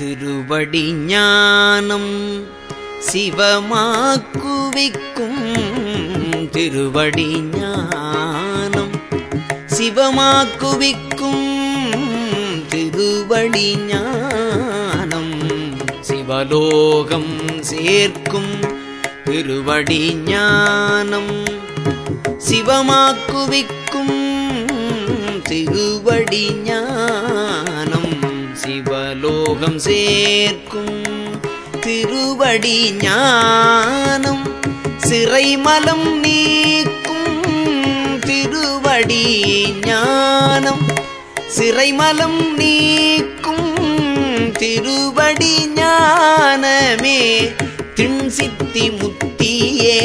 திருவடி ஞானம் சிவமாக்குவிக்கும் திருவடி ஞானம் சிவமாக்குவிக்கும் திருவடி ஞானம் சிவலோகம் சேர்க்கும் திருவடி ஞானம் சிவமாக்குவிக்கும் திருவடி ஞானம் சிவலோகம் சேர்க்கும் திருவடி ஞானம் சிறைமலம் நீக்கும் திருவடி ஞானம் சிறைமலம் நீக்கும் திருவடி ஞானமே திண்சித்தி முத்தியே